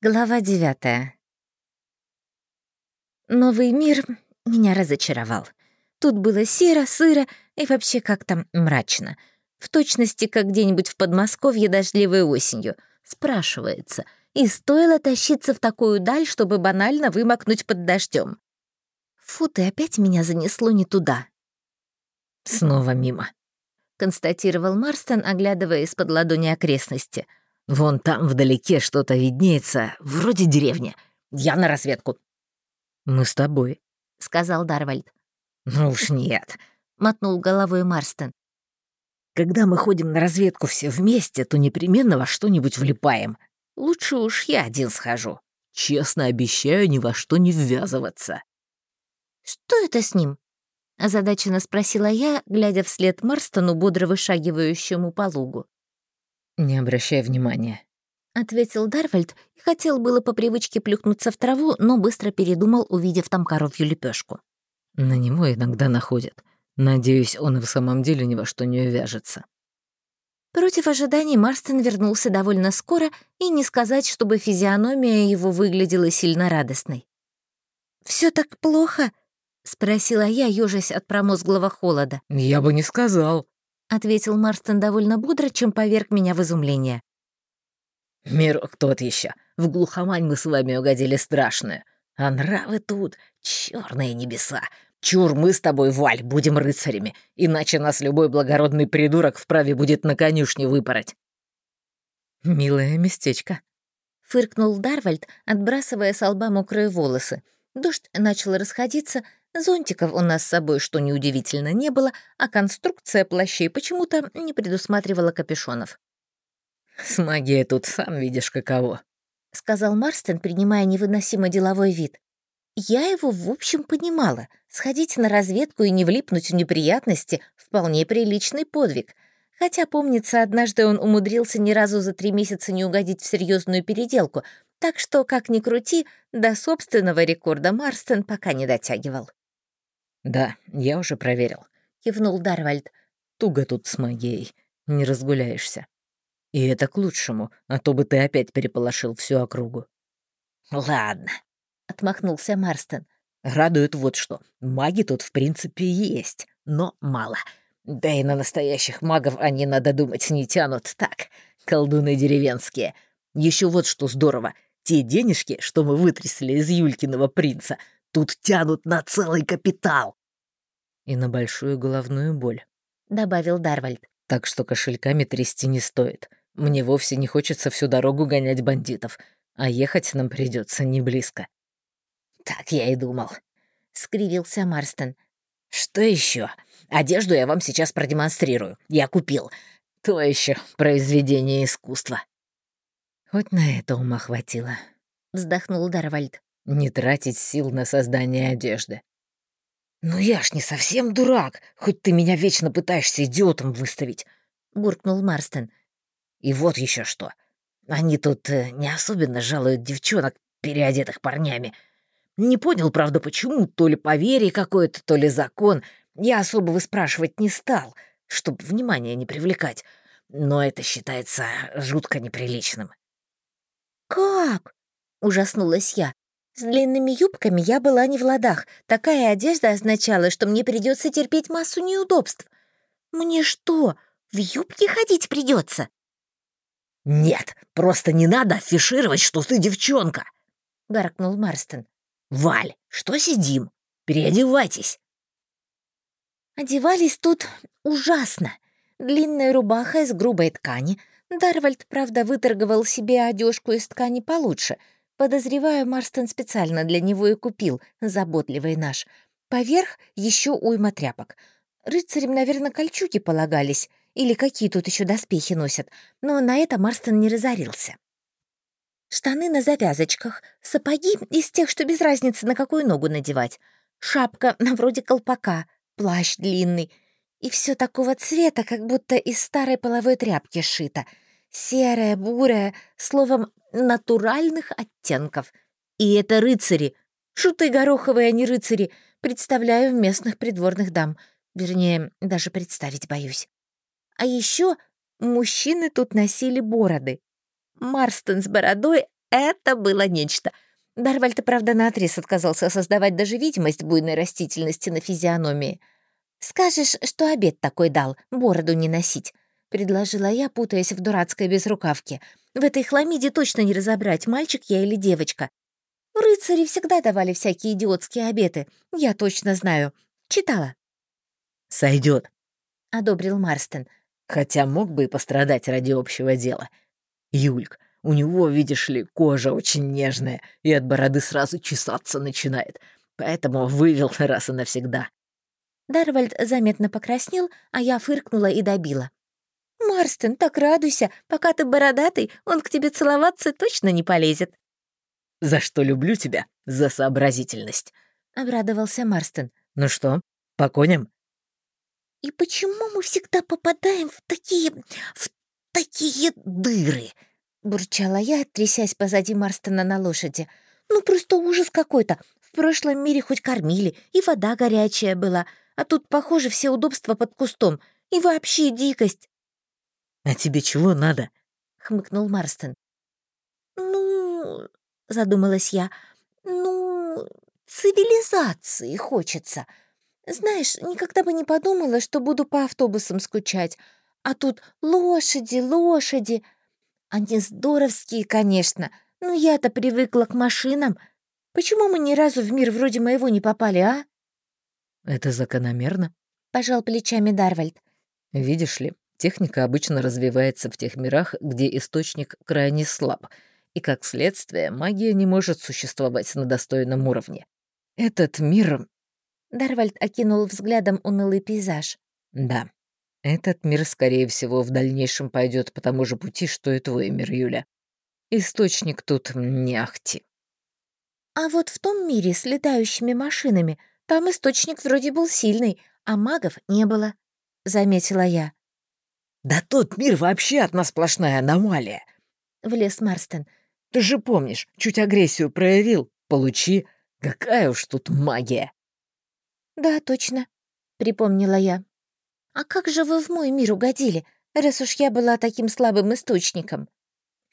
Глава девятая. Новый мир меня разочаровал. Тут было серо, сыро и вообще как-то мрачно. В точности, как где-нибудь в Подмосковье дождливой осенью. Спрашивается, и стоило тащиться в такую даль, чтобы банально вымокнуть под дождем. Фу, ты опять меня занесло не туда. Снова мимо, констатировал Марстон, оглядывая из-под ладони окрестности — Вон там вдалеке что-то виднеется, вроде деревня. Я на разведку». «Мы с тобой», — сказал Дарвальд. «Ну уж нет», — мотнул головой Марстон. «Когда мы ходим на разведку все вместе, то непременно во что-нибудь влипаем. Лучше уж я один схожу. Честно обещаю ни во что не ввязываться». «Что это с ним?» — озадаченно спросила я, глядя вслед Марстону, бодро вышагивающему по лугу. «Не обращай внимания», — ответил Дарвальд и хотел было по привычке плюхнуться в траву, но быстро передумал, увидев там коровью лепешку. «На него иногда находят. Надеюсь, он и в самом деле ни во что не увяжется». Против ожиданий Марстон вернулся довольно скоро, и не сказать, чтобы физиономия его выглядела сильно радостной. Все так плохо?» — спросила я, ёжась от промозглого холода. «Я бы не сказал», — ответил Марстон довольно бодро, чем поверг меня в изумление. «Мирок тот еще. В глухомань мы с вами угодили страшную. А нравы тут — черные небеса. Чур, мы с тобой, Валь, будем рыцарями, иначе нас любой благородный придурок вправе будет на конюшне выпороть». «Милое местечко», — фыркнул Дарвальд, отбрасывая с лба мокрые волосы. Дождь начал расходиться, Зонтиков у нас с собой, что неудивительно, не было, а конструкция плащей почему-то не предусматривала капюшонов. «С магией тут сам видишь каково», — сказал Марстон, принимая невыносимо деловой вид. Я его, в общем, понимала. Сходить на разведку и не влипнуть в неприятности — вполне приличный подвиг. Хотя, помнится, однажды он умудрился ни разу за три месяца не угодить в серьезную переделку, так что, как ни крути, до собственного рекорда Марстон пока не дотягивал. «Да, я уже проверил», — кивнул Дарвальд. «Туго тут с магией, не разгуляешься. И это к лучшему, а то бы ты опять переполошил всю округу». «Ладно», — отмахнулся Марстон. «Радует вот что. Маги тут, в принципе, есть, но мало. Да и на настоящих магов они, надо думать, не тянут. Так, колдуны деревенские. Еще вот что здорово. Те денежки, что мы вытрясли из Юлькиного принца, Тут тянут на целый капитал. И на большую головную боль, добавил Дарвальд. Так что кошельками трясти не стоит. Мне вовсе не хочется всю дорогу гонять бандитов, а ехать нам придется не близко. Так я и думал, скривился Марстон. Что еще? Одежду я вам сейчас продемонстрирую. Я купил. То еще произведение искусства. Хоть на это ума хватило, вздохнул Дарвальд не тратить сил на создание одежды. «Ну я ж не совсем дурак, хоть ты меня вечно пытаешься идиотом выставить», — буркнул Марстон. «И вот еще что. Они тут э, не особенно жалуют девчонок, переодетых парнями. Не понял, правда, почему, то ли поверье какое-то, то ли закон. Я особо выспрашивать не стал, чтобы внимание не привлекать. Но это считается жутко неприличным». «Как?» — ужаснулась я. С длинными юбками я была не в ладах. Такая одежда означала, что мне придется терпеть массу неудобств. Мне что, в юбке ходить придется? «Нет, просто не надо афишировать, что ты девчонка!» — гаркнул Марстон. «Валь, что сидим? Переодевайтесь!» Одевались тут ужасно. Длинная рубаха из грубой ткани. Дарвальд, правда, выторговал себе одежку из ткани получше — Подозреваю, Марстон специально для него и купил, заботливый наш. Поверх еще уйма тряпок. Рыцарям, наверное, кольчуги полагались, или какие тут еще доспехи носят, но на это Марстон не разорился. Штаны на завязочках, сапоги из тех, что без разницы на какую ногу надевать, шапка на вроде колпака, плащ длинный. И все такого цвета, как будто из старой половой тряпки сшито. Серая, бурая, словом, натуральных оттенков. И это рыцари. Шуты гороховые, а не рыцари. Представляю местных придворных дам. Вернее, даже представить боюсь. А еще мужчины тут носили бороды. Марстон с бородой Это было нечто. Дарвальд, правда, наотрез отказался создавать даже видимость буйной растительности на физиономии. «Скажешь, что обед такой дал, бороду не носить», — предложила я, путаясь в дурацкой безрукавке. «В этой хламиде точно не разобрать, мальчик я или девочка. Рыцари всегда давали всякие идиотские обеты, я точно знаю. Читала». Сойдет, одобрил Марстон. хотя мог бы и пострадать ради общего дела. Юльк, у него, видишь ли, кожа очень нежная, и от бороды сразу чесаться начинает, поэтому вывел раз и навсегда. Дарвальд заметно покраснел, а я фыркнула и добила. «Марстон, так радуйся, пока ты бородатый, он к тебе целоваться точно не полезет». «За что люблю тебя? За сообразительность», — обрадовался Марстон. «Ну что, по коням?» «И почему мы всегда попадаем в такие... в такие дыры?» — бурчала я, трясясь позади Марстона на лошади. «Ну, просто ужас какой-то. В прошлом мире хоть кормили, и вода горячая была, а тут, похоже, все удобства под кустом. И вообще дикость». «А тебе чего надо?» — хмыкнул Марстон. «Ну...» — задумалась я. «Ну, цивилизации хочется. Знаешь, никогда бы не подумала, что буду по автобусам скучать. А тут лошади, лошади. Они здоровские, конечно, но я-то привыкла к машинам. Почему мы ни разу в мир вроде моего не попали, а?» «Это закономерно», — пожал плечами Дарвальд. «Видишь ли, техника обычно развивается в тех мирах, где источник крайне слаб, и, как следствие, магия не может существовать на достойном уровне. Этот мир Дарвальд окинул взглядом унылый пейзаж. Да, этот мир, скорее всего, в дальнейшем пойдет по тому же пути, что и твой мир, Юля. Источник тут не ахти. А вот в том мире с летающими машинами там источник вроде был сильный, а магов не было, — заметила я. «Да тот мир вообще одна сплошная аномалия!» — влез Марстон. «Ты же помнишь, чуть агрессию проявил, получи. Какая уж тут магия!» «Да, точно», — припомнила я. «А как же вы в мой мир угодили, раз уж я была таким слабым источником?»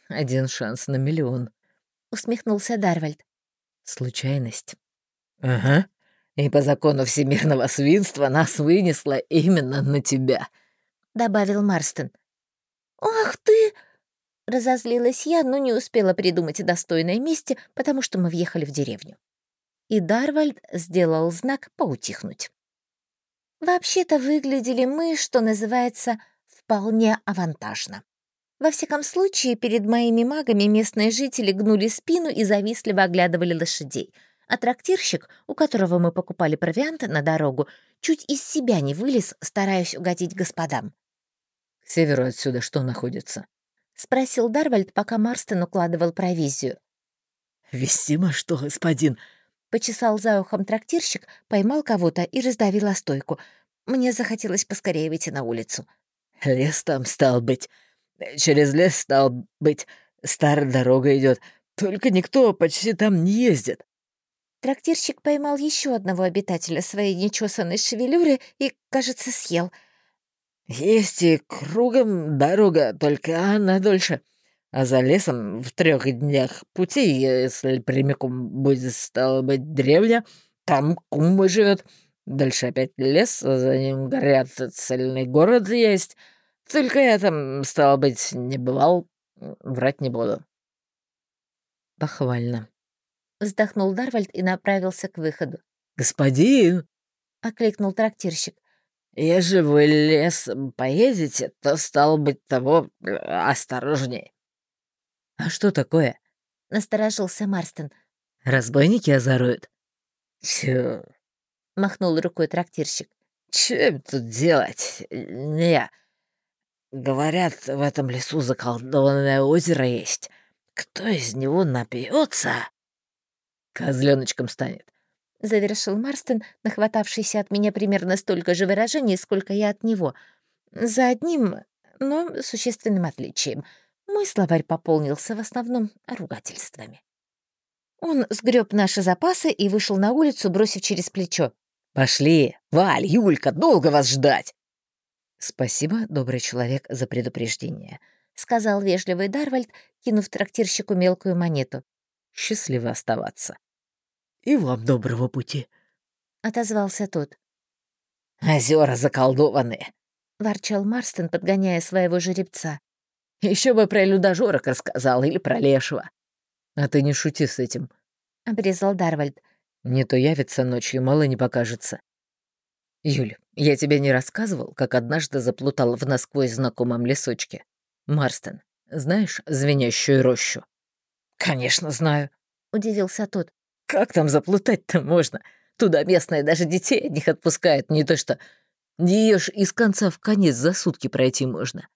«Один шанс на миллион», — усмехнулся Дарвальд. «Случайность». «Ага. И по закону всемирного свинства нас вынесло именно на тебя», — добавил Марстон. «Ах ты!» — разозлилась я, но не успела придумать достойное месте, потому что мы въехали в деревню и Дарвальд сделал знак поутихнуть. Вообще-то выглядели мы, что называется, вполне авантажно. Во всяком случае, перед моими магами местные жители гнули спину и завистливо оглядывали лошадей, а трактирщик, у которого мы покупали провиант на дорогу, чуть из себя не вылез, стараясь угодить господам. «К северу отсюда что находится?» — спросил Дарвальд, пока Марстон укладывал провизию. «Вестимо что, господин, Почесал за ухом трактирщик, поймал кого-то и раздавил о стойку. Мне захотелось поскорее выйти на улицу. «Лес там стал быть. Через лес стал быть. Старая дорога идет. Только никто почти там не ездит». Трактирщик поймал еще одного обитателя своей нечесанной шевелюры и, кажется, съел. «Есть и кругом дорога, только она дольше а за лесом в трех днях пути, если прямиком будет, стало быть, древня, там кумба живет. Дальше опять лес, а за ним горят цельный город есть. Только я там, стало быть, не бывал, врать не буду. Похвально. Вздохнул Дарвальд и направился к выходу. «Господин!» — окликнул трактирщик. «Ежели вы лес поедете, то, стало быть, того осторожнее. «А что такое?» — насторожился Марстон. «Разбойники озоруют?» «Чё?» — махнул рукой трактирщик. «Чё им тут делать? Не. Говорят, в этом лесу заколдованное озеро есть. Кто из него напьется, козленочком станет». — завершил Марстон, нахватавшийся от меня примерно столько же выражений, сколько я от него. За одним, но существенным отличием — мой словарь пополнился в основном ругательствами. Он сгреб наши запасы и вышел на улицу, бросив через плечо. «Пошли! Валь, Юлька, долго вас ждать!» «Спасибо, добрый человек, за предупреждение. — сказал вежливый Дарвальд, кинув трактирщику мелкую монету. «Счастливо оставаться». «И вам доброго пути», — отозвался тот. «Озера заколдованные», — ворчал Марстон, подгоняя своего жеребца. Еще бы про людожорок рассказал или про лешего». «А ты не шути с этим», — обрезал Дарвальд. «Не то явится ночью, мало не покажется». «Юль, я тебе не рассказывал, как однажды заплутал в насквозь знакомом лесочке? Марстон, знаешь звенящую рощу?» «Конечно знаю», — удивился тот. «Как там заплутать-то можно? Туда местные даже детей от них отпускают, не то что... Ее ж из конца в конец за сутки пройти можно».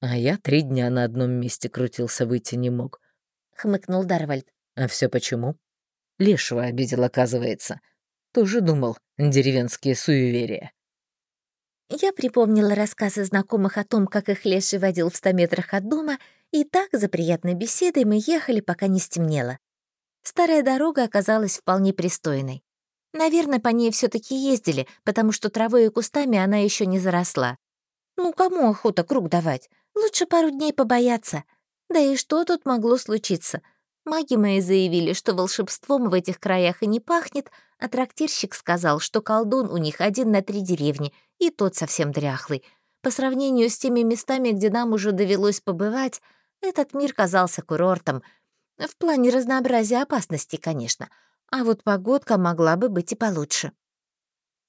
А я три дня на одном месте крутился, выйти не мог. Хмыкнул Дарвальд. А все почему? Лешего обидел, оказывается. Тоже думал, деревенские суеверия. Я припомнила рассказы знакомых о том, как их леший водил в ста метрах от дома, и так за приятной беседой мы ехали, пока не стемнело. Старая дорога оказалась вполне пристойной. Наверное, по ней все таки ездили, потому что травой и кустами она еще не заросла. Ну, кому охота круг давать? Лучше пару дней побояться. Да и что тут могло случиться? Маги мои заявили, что волшебством в этих краях и не пахнет, а трактирщик сказал, что колдун у них один на три деревни, и тот совсем дряхлый. По сравнению с теми местами, где нам уже довелось побывать, этот мир казался курортом. В плане разнообразия опасностей, конечно. А вот погодка могла бы быть и получше.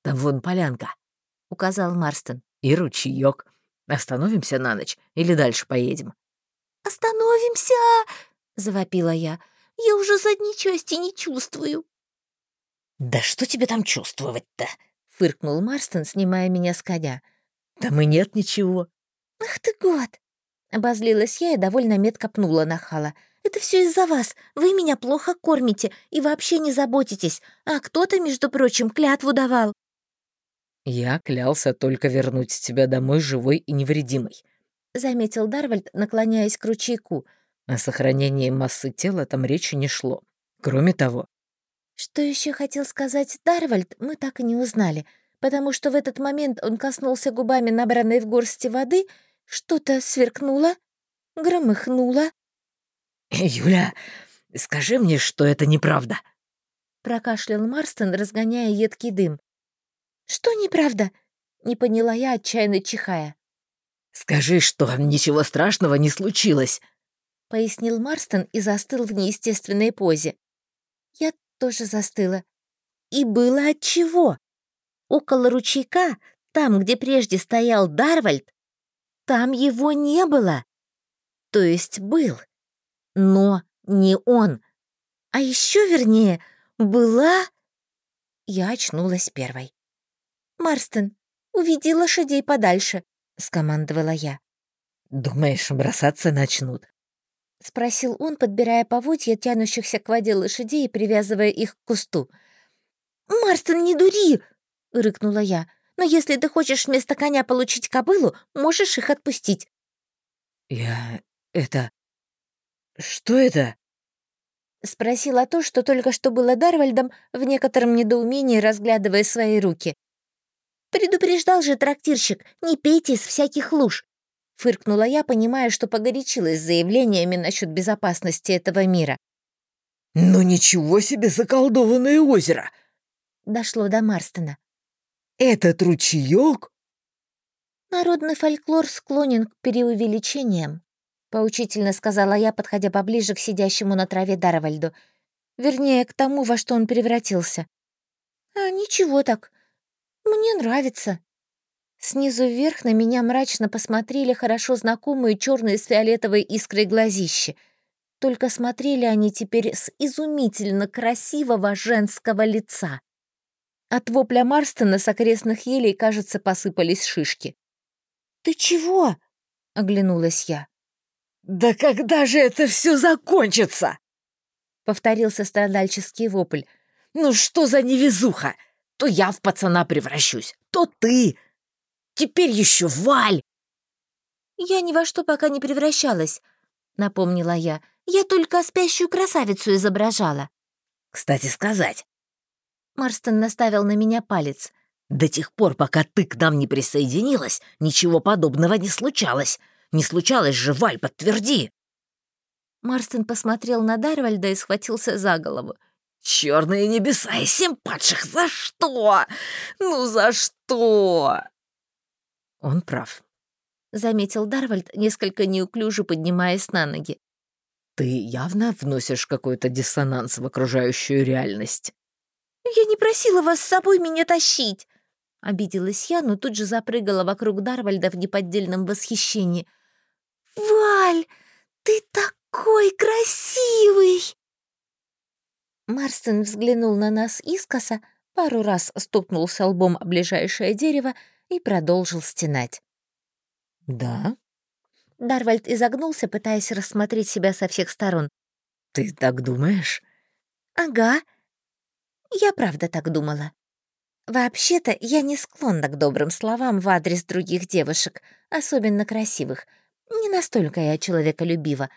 «Там вон полянка», — указал Марстон. «И ручеёк. Остановимся на ночь или дальше поедем?» «Остановимся!» — завопила я. «Я уже задней части не чувствую». «Да что тебе там чувствовать-то?» — фыркнул Марстон, снимая меня с коня. «Там и нет ничего». «Ах ты год!» — обозлилась я и довольно метко пнула нахала. «Это все из-за вас. Вы меня плохо кормите и вообще не заботитесь. А кто-то, между прочим, клятву давал». «Я клялся только вернуть тебя домой живой и невредимой», — заметил Дарвальд, наклоняясь к ручейку. О сохранении массы тела там речи не шло. Кроме того... Что еще хотел сказать Дарвальд, мы так и не узнали, потому что в этот момент он коснулся губами набранной в горсти воды, что-то сверкнуло, громыхнуло. «Юля, скажи мне, что это неправда!» Прокашлял Марстон, разгоняя едкий дым. «Что неправда?» — не поняла я, отчаянно чихая. «Скажи, что ничего страшного не случилось», — пояснил Марстон и застыл в неестественной позе. Я тоже застыла. И было отчего. Около ручейка, там, где прежде стоял Дарвальд, там его не было. То есть был, но не он. А еще вернее, была... Я очнулась первой. «Марстон, уведи лошадей подальше», — скомандовала я. «Думаешь, бросаться начнут?» — спросил он, подбирая поводья тянущихся к воде лошадей и привязывая их к кусту. «Марстон, не дури!» — рыкнула я. «Но если ты хочешь вместо коня получить кобылу, можешь их отпустить». «Я... это... что это?» Спросила то, что только что было Дарвальдом, в некотором недоумении разглядывая свои руки. «Предупреждал же трактирщик, не пейте из всяких луж!» Фыркнула я, понимая, что погорячилась с заявлениями насчет безопасности этого мира. «Ну ничего себе заколдованное озеро!» Дошло до Марстона. «Этот ручеёк?» «Народный фольклор склонен к переувеличениям», поучительно сказала я, подходя поближе к сидящему на траве Дарвальду. Вернее, к тому, во что он превратился. «А ничего так. Мне нравится». Снизу вверх на меня мрачно посмотрели хорошо знакомые черные с фиолетовой искрой глазищи. Только смотрели они теперь с изумительно красивого женского лица. От вопля Марстона с окрестных елей, кажется, посыпались шишки. «Ты чего?» — оглянулась я. «Да когда же это все закончится?» — повторился страдальческий вопль. «Ну что за невезуха? То я в пацана превращусь, то ты. Теперь еще Валь!» «Я ни во что пока не превращалась», — напомнила я. «Я только спящую красавицу изображала». «Кстати сказать». Марстон наставил на меня палец. «До тех пор, пока ты к нам не присоединилась, ничего подобного не случалось. Не случалось же, Валь, подтверди!» Марстон посмотрел на Дарвальда и схватился за голову. «Черные небеса и семь падших! За что? Ну за что?» Он прав, — заметил Дарвальд, несколько неуклюже поднимаясь на ноги. «Ты явно вносишь какой-то диссонанс в окружающую реальность». «Я не просила вас с собой меня тащить!» Обиделась я, но тут же запрыгала вокруг Дарвальда в неподдельном восхищении. «Валь, ты такой красивый!» Марстон взглянул на нас искоса, пару раз стукнулся лбом о ближайшее дерево и продолжил стенать. «Да?» Дарвальд изогнулся, пытаясь рассмотреть себя со всех сторон. «Ты так думаешь?» «Ага. Я правда так думала. Вообще-то я не склонна к добрым словам в адрес других девушек, особенно красивых. Не настолько я человеколюбива.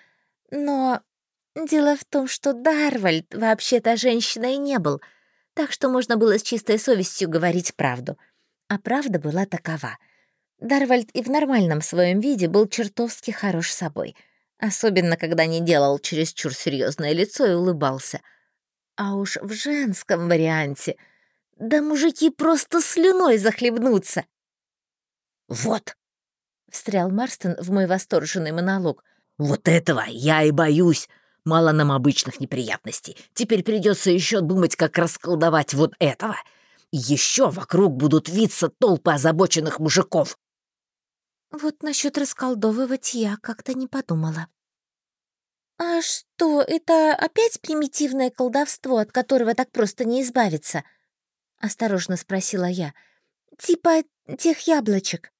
Но дело в том, что Дарвальд вообще-то женщиной не был, так что можно было с чистой совестью говорить правду. А правда была такова. Дарвальд и в нормальном своем виде был чертовски хорош собой, особенно когда не делал чересчур серьезное лицо и улыбался. А уж в женском варианте — да мужики просто слюной захлебнутся. «Вот!» — встрял Марстон в мой восторженный монолог. «Вот этого я и боюсь! Мало нам обычных неприятностей. Теперь придется еще думать, как расколдовать вот этого. Еще вокруг будут виться толпы озабоченных мужиков». Вот насчет расколдовывать я как-то не подумала. «А что, это опять примитивное колдовство, от которого так просто не избавиться?» — осторожно спросила я. «Типа тех яблочек».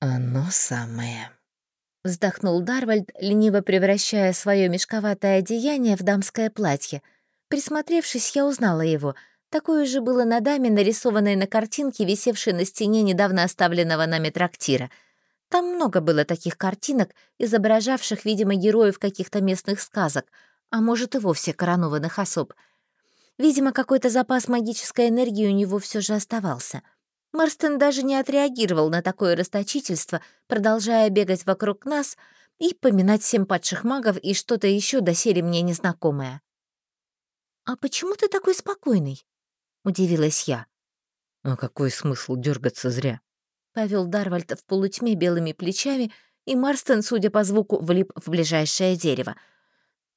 «Оно самое», — вздохнул Дарвальд, лениво превращая свое мешковатое одеяние в дамское платье. Присмотревшись, я узнала его. Такое же было на даме, нарисованной на картинке, висевшей на стене недавно оставленного нами трактира. Там много было таких картинок, изображавших, видимо, героев каких-то местных сказок, а может и вовсе коронованных особ — Видимо, какой-то запас магической энергии у него все же оставался. Марстон даже не отреагировал на такое расточительство, продолжая бегать вокруг нас и поминать семь падших магов и что-то еще доселе мне незнакомое. «А почему ты такой спокойный?» — удивилась я. «А какой смысл дергаться зря?» — повел Дарвальд в полутьме белыми плечами, и Марстон, судя по звуку, влип в ближайшее дерево.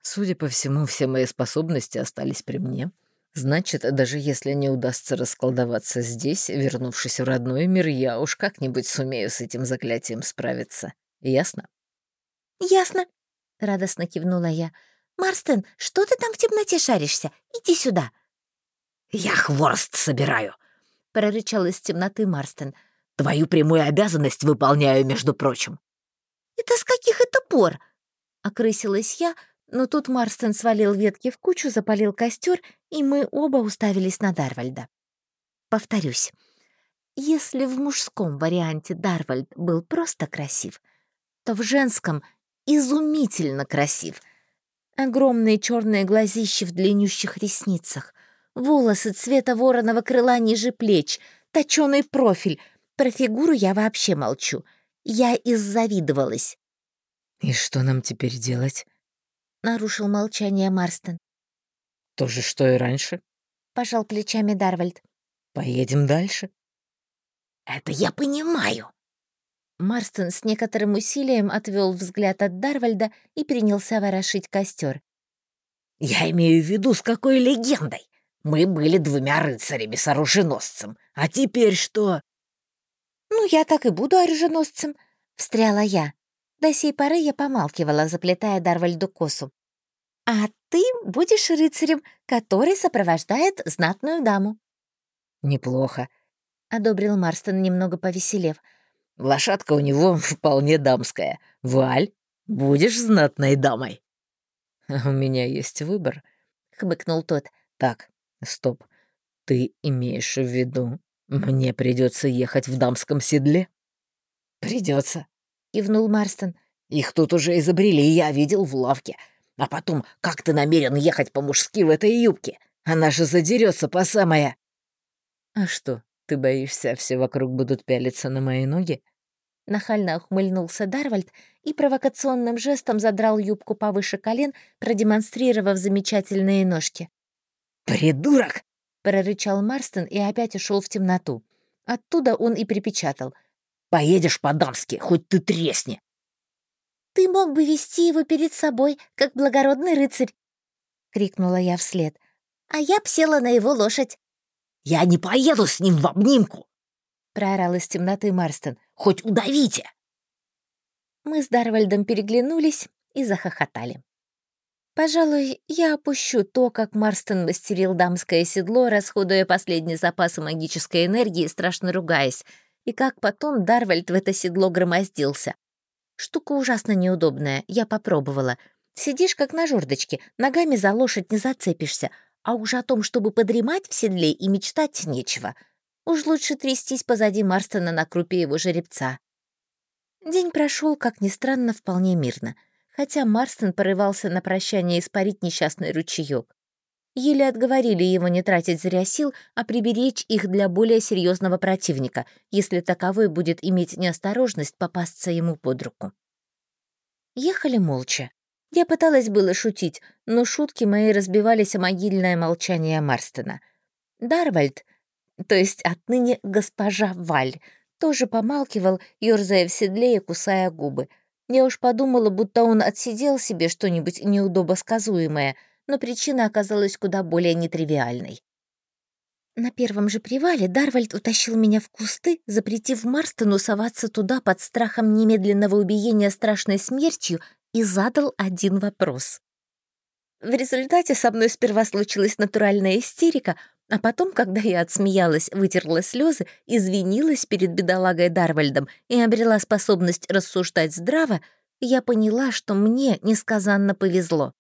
«Судя по всему, все мои способности остались при мне. Значит, даже если не удастся расколдоваться здесь, вернувшись в родной мир, я уж как-нибудь сумею с этим заклятием справиться. Ясно? Ясно, радостно кивнула я. Марстен, что ты там в темноте шаришься? Иди сюда. Я хворост собираю, прорычал из темноты Марстен. Твою прямую обязанность выполняю, между прочим. Это с каких это пор? Окрысилась я, но тут Марстон свалил ветки в кучу, запалил костер, и мы оба уставились на Дарвальда. Повторюсь, если в мужском варианте Дарвальд был просто красив, то в женском изумительно красив. Огромные черные глазища в длиннющих ресницах, волосы цвета вороного крыла ниже плеч, точёный профиль. Про фигуру я вообще молчу. Я иззавидовалась. «И что нам теперь делать?» — нарушил молчание Марстон. «То же, что и раньше», — пожал плечами Дарвальд. «Поедем дальше». «Это я понимаю». Марстон с некоторым усилием отвел взгляд от Дарвальда и принялся ворошить костер. «Я имею в виду, с какой легендой. Мы были двумя рыцарями с оруженосцем. А теперь что?» «Ну, я так и буду оруженосцем», — встряла я. До сей поры я помалкивала, заплетая Дарвальду косу. «А ты будешь рыцарем, который сопровождает знатную даму». «Неплохо», — одобрил Марстон, немного повеселев. «Лошадка у него вполне дамская. Валь, будешь знатной дамой». «У меня есть выбор», — хмыкнул тот. «Так, стоп. Ты имеешь в виду, мне придется ехать в дамском седле?» Придется, — кивнул Марстон. «Их тут уже изобрели, я видел в лавке. А потом, как ты намерен ехать по-мужски в этой юбке? Она же задерется по самое...» «А что, ты боишься, все вокруг будут пялиться на мои ноги?» Нахально ухмыльнулся Дарвальд и провокационным жестом задрал юбку повыше колен, продемонстрировав замечательные ножки. «Придурок!» — прорычал Марстон и опять ушел в темноту. Оттуда он и припечатал. «Поедешь по-дамски, хоть ты тресни!» «Ты мог бы вести его перед собой, как благородный рыцарь!» — крикнула я вслед. «А я б села на его лошадь!» «Я не поеду с ним в обнимку!» — проорал из темноты Марстон. «Хоть удавите!» Мы с Дарвальдом переглянулись и захохотали. Пожалуй, я опущу то, как Марстон мастерил дамское седло, расходуя последние запасы магической энергии, страшно ругаясь, и как потом Дарвальд в это седло громоздился. Штука ужасно неудобная, я попробовала. Сидишь как на жердочке, ногами за лошадь не зацепишься, а уж о том, чтобы подремать в седле и мечтать нечего. Уж лучше трястись позади Марстона на крупе его жеребца. День прошел, как ни странно, вполне мирно, хотя Марстон порывался на прощание испарить несчастный ручеёк. Еле отговорили его не тратить зря сил, а приберечь их для более серьезного противника, если таковой будет иметь неосторожность попасться ему под руку. Ехали молча. Я пыталась было шутить, но шутки мои разбивались о могильное молчание Марстона. Дарвальд, то есть отныне госпожа Валь, тоже помалкивал, ёрзая в седле и кусая губы. Я уж подумала, будто он отсидел себе что-нибудь неудобосказуемое, но причина оказалась куда более нетривиальной. На первом же привале Дарвальд утащил меня в кусты, запретив Марстону соваться туда под страхом немедленного убиения страшной смертью, и задал один вопрос. В результате со мной сперва случилась натуральная истерика, а потом, когда я отсмеялась, вытерла слезы, извинилась перед бедолагой Дарвальдом и обрела способность рассуждать здраво, я поняла, что мне несказанно повезло.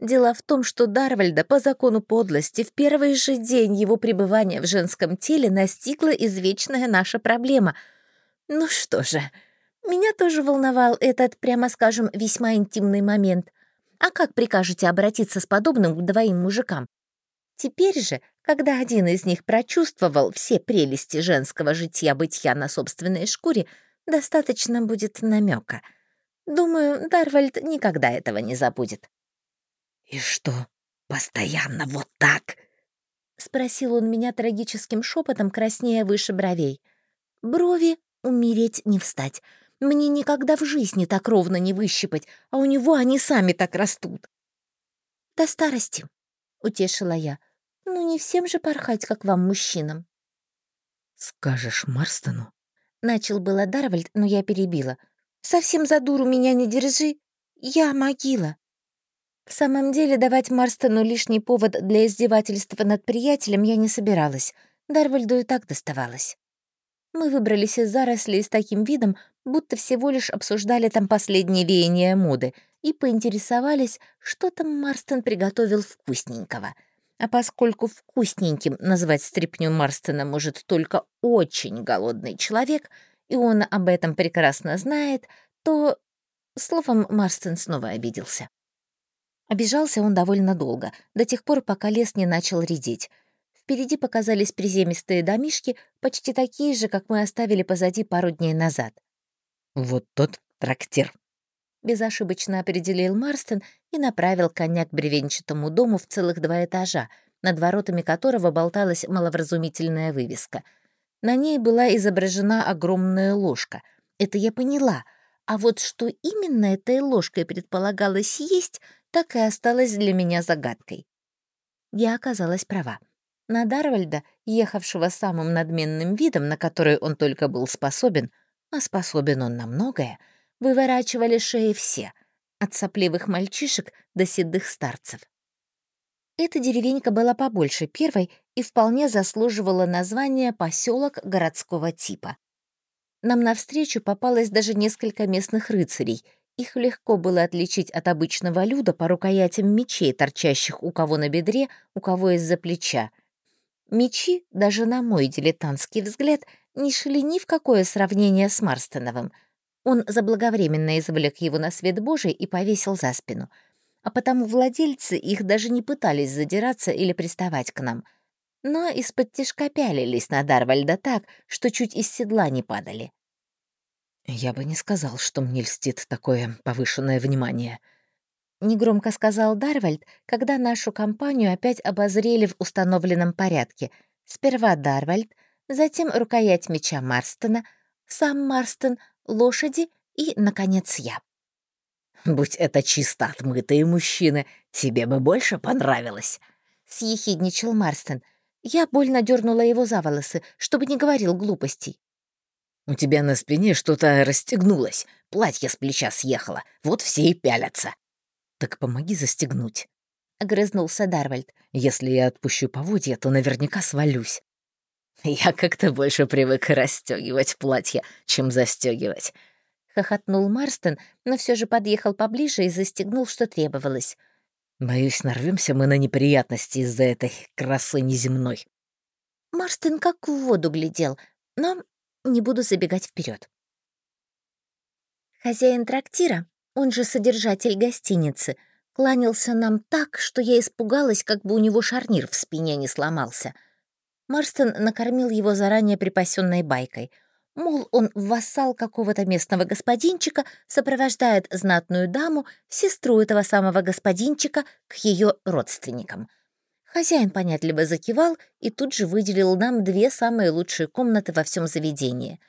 Дело в том, что Дарвальда по закону подлости в первый же день его пребывания в женском теле настигла извечная наша проблема. Ну что же, меня тоже волновал этот, прямо скажем, весьма интимный момент. А как прикажете обратиться с подобным к двоим мужикам? Теперь же, когда один из них прочувствовал все прелести женского житья-бытия на собственной шкуре, достаточно будет намека. Думаю, Дарвальд никогда этого не забудет. «И что, постоянно вот так?» — спросил он меня трагическим шепотом, краснея выше бровей. «Брови умереть не встать. Мне никогда в жизни так ровно не выщипать, а у него они сами так растут». «До старости», — утешила я. Ну, не всем же порхать, как вам, мужчинам. «Скажешь Марстону?» Начал было Дарвальд, но я перебила. «Совсем за дуру меня не держи. Я могила». В самом деле, давать Марстону лишний повод для издевательства над приятелем я не собиралась. Дарвальду и так доставалось. Мы выбрались из зарослей с таким видом, будто всего лишь обсуждали там последние веяния моды и поинтересовались, что там Марстон приготовил вкусненького — а поскольку вкусненьким назвать стряпню Марстона может только очень голодный человек, и он об этом прекрасно знает, то... Словом, Марстон снова обиделся. Обижался он довольно долго, до тех пор, пока лес не начал редеть. Впереди показались приземистые домишки, почти такие же, как мы оставили позади пару дней назад. «Вот тот трактир», безошибочно определил Марстон и направил коня к бревенчатому дому в целых два этажа, над воротами которого болталась маловразумительная вывеска. На ней была изображена огромная ложка. Это я поняла. А вот что именно этой ложкой предполагалось есть, так и осталось для меня загадкой. Я оказалась права. На Дарвальда, ехавшего самым надменным видом, на который он только был способен, а способен он на многое, выворачивали шеи все, от сопливых мальчишек до седых старцев. Эта деревенька была побольше первой и вполне заслуживала названия поселок городского типа. Нам навстречу попалось даже несколько местных рыцарей. Их легко было отличить от обычного люда по рукоятям мечей, торчащих у кого на бедре, у кого из-за плеча. Мечи, даже на мой дилетантский взгляд, не шли ни в какое сравнение с Марстоновым — он заблаговременно извлек его на свет Божий и повесил за спину. А потому владельцы их даже не пытались задираться или приставать к нам. Но из-под тишка пялились на Дарвальда так, что чуть из седла не падали. Я бы не сказал, что мне льстит такое повышенное внимание. Негромко сказал Дарвальд, когда нашу компанию опять обозрели в установленном порядке. Сперва Дарвальд, затем рукоять меча Марстона, сам Марстон, лошади и, наконец, я. «Будь это чисто отмытые мужчины, тебе бы больше понравилось», — съехидничал Марстон. Я больно дернула его за волосы, чтобы не говорил глупостей. «У тебя на спине что-то расстегнулось, платье с плеча съехало, вот все и пялятся». «Так помоги застегнуть», — огрызнулся Дарвальд. «Если я отпущу поводья, то наверняка свалюсь». «Я как-то больше привык расстегивать платье, чем застегивать хохотнул Марстон, но все же подъехал поближе и застегнул, что требовалось. «Боюсь, нарвемся мы на неприятности из-за этой красы неземной». Марстон как в воду глядел, но не буду забегать вперед. Хозяин трактира, он же содержатель гостиницы, кланялся нам так, что я испугалась, как бы у него шарнир в спине не сломался. Марстон накормил его заранее припасенной байкой — Мол, он вассал какого-то местного господинчика, сопровождает знатную даму, сестру этого самого господинчика, к ее родственникам. Хозяин понятливо закивал и тут же выделил нам две самые лучшие комнаты во всем заведении.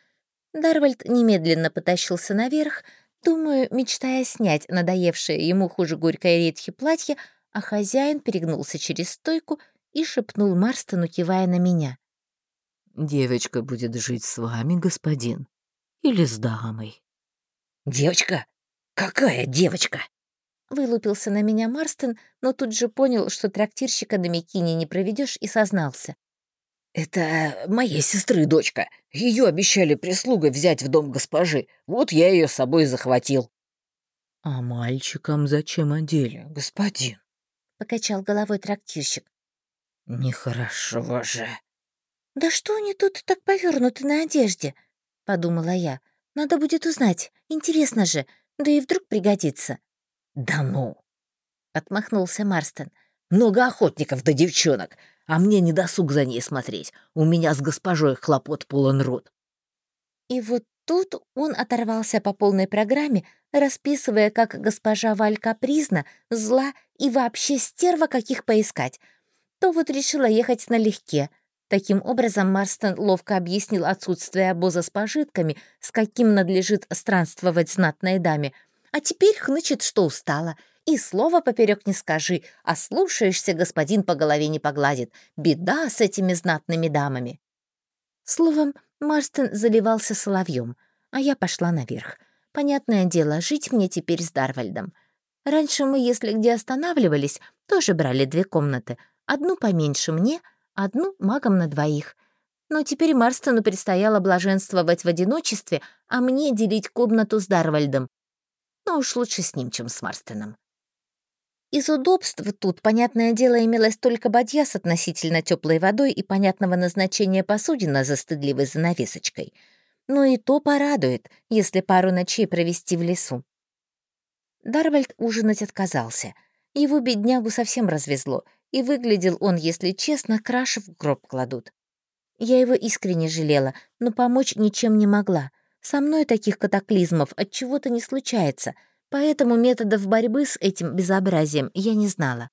Дарвальд немедленно потащился наверх, думаю, мечтая снять надоевшее ему хуже горькое редьки платье, а хозяин перегнулся через стойку и шепнул Марстону, кивая на меня. Девочка будет жить с вами, господин, или с дамой. Девочка? Какая девочка? Вылупился на меня Марстон, но тут же понял, что трактирщика на Микине не проведешь, и сознался. «Это моей сестры дочка. Ее обещали прислугой взять в дом госпожи. Вот я ее с собой захватил». «А мальчикам зачем одели, господин?» — покачал головой трактирщик. «Нехорошо же», «Да что они тут так повернуты на одежде?» — подумала я. «Надо будет узнать. Интересно же. Да и вдруг пригодится». «Да ну!» — отмахнулся Марстон. «Много охотников да девчонок, а мне не досуг за ней смотреть. У меня с госпожой хлопот полон рот». И вот тут он оторвался по полной программе, расписывая, как госпожа Валь капризна, зла и вообще стерва каких поискать. То вот решила ехать налегке, Таким образом, Марстон ловко объяснил отсутствие обоза с пожитками, с каким надлежит странствовать знатной даме. А теперь хнычет, что устала. И слова поперек не скажи, а слушаешься, господин по голове не погладит. Беда с этими знатными дамами. Словом, Марстон заливался соловьем, а я пошла наверх. Понятное дело, жить мне теперь с Дарвальдом. Раньше мы, если где останавливались, тоже брали две комнаты. Одну поменьше мне — одну магом на двоих. Но теперь Марстону предстояло блаженствовать в одиночестве, а мне делить комнату с Дарвальдом. Но уж лучше с ним, чем с Марстоном. Из удобств тут, понятное дело, имелась только бадья с относительно теплой водой и понятного назначения посудина за стыдливой занавесочкой. Но и то порадует, если пару ночей провести в лесу. Дарвальд ужинать отказался. Его беднягу совсем развезло — и выглядел он, если честно, краше в гроб кладут. Я его искренне жалела, но помочь ничем не могла. Со мной таких катаклизмов от чего-то не случается, поэтому методов борьбы с этим безобразием я не знала.